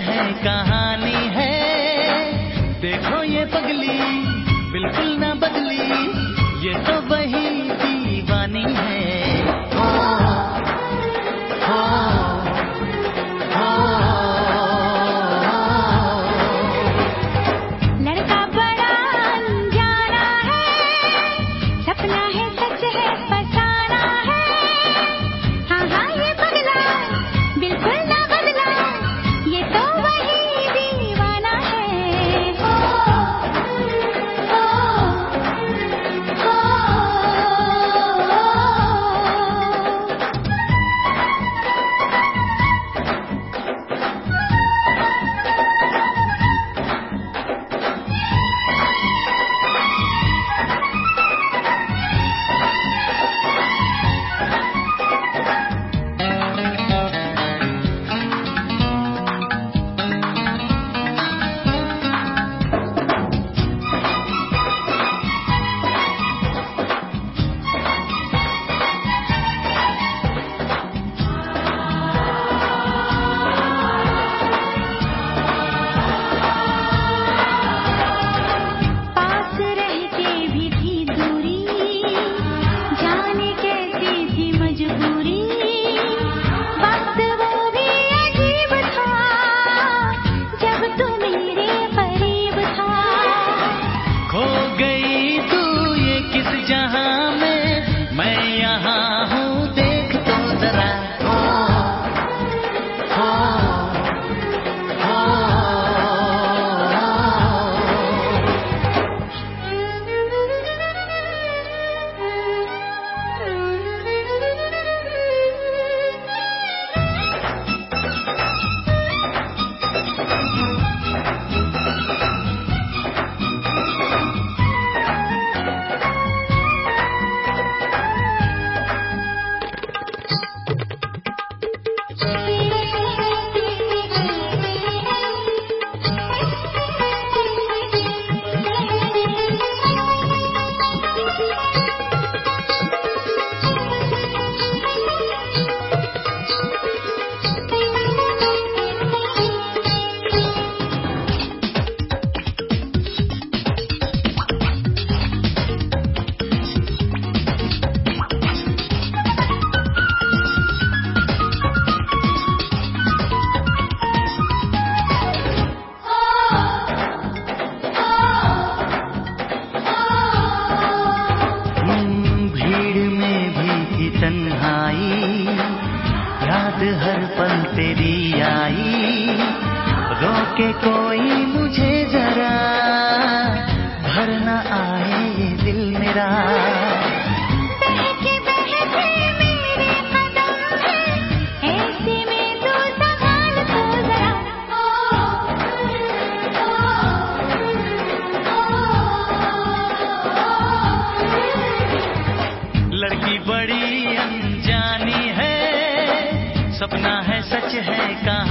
है कहानी है। देखो ये पगली बिल्कुल ना बदली। ये तो वही रोके कोई मुझे जरा भर न आए ये दिल मेरा लड़की बड़ी अनजानी है सपना है सच है कहानी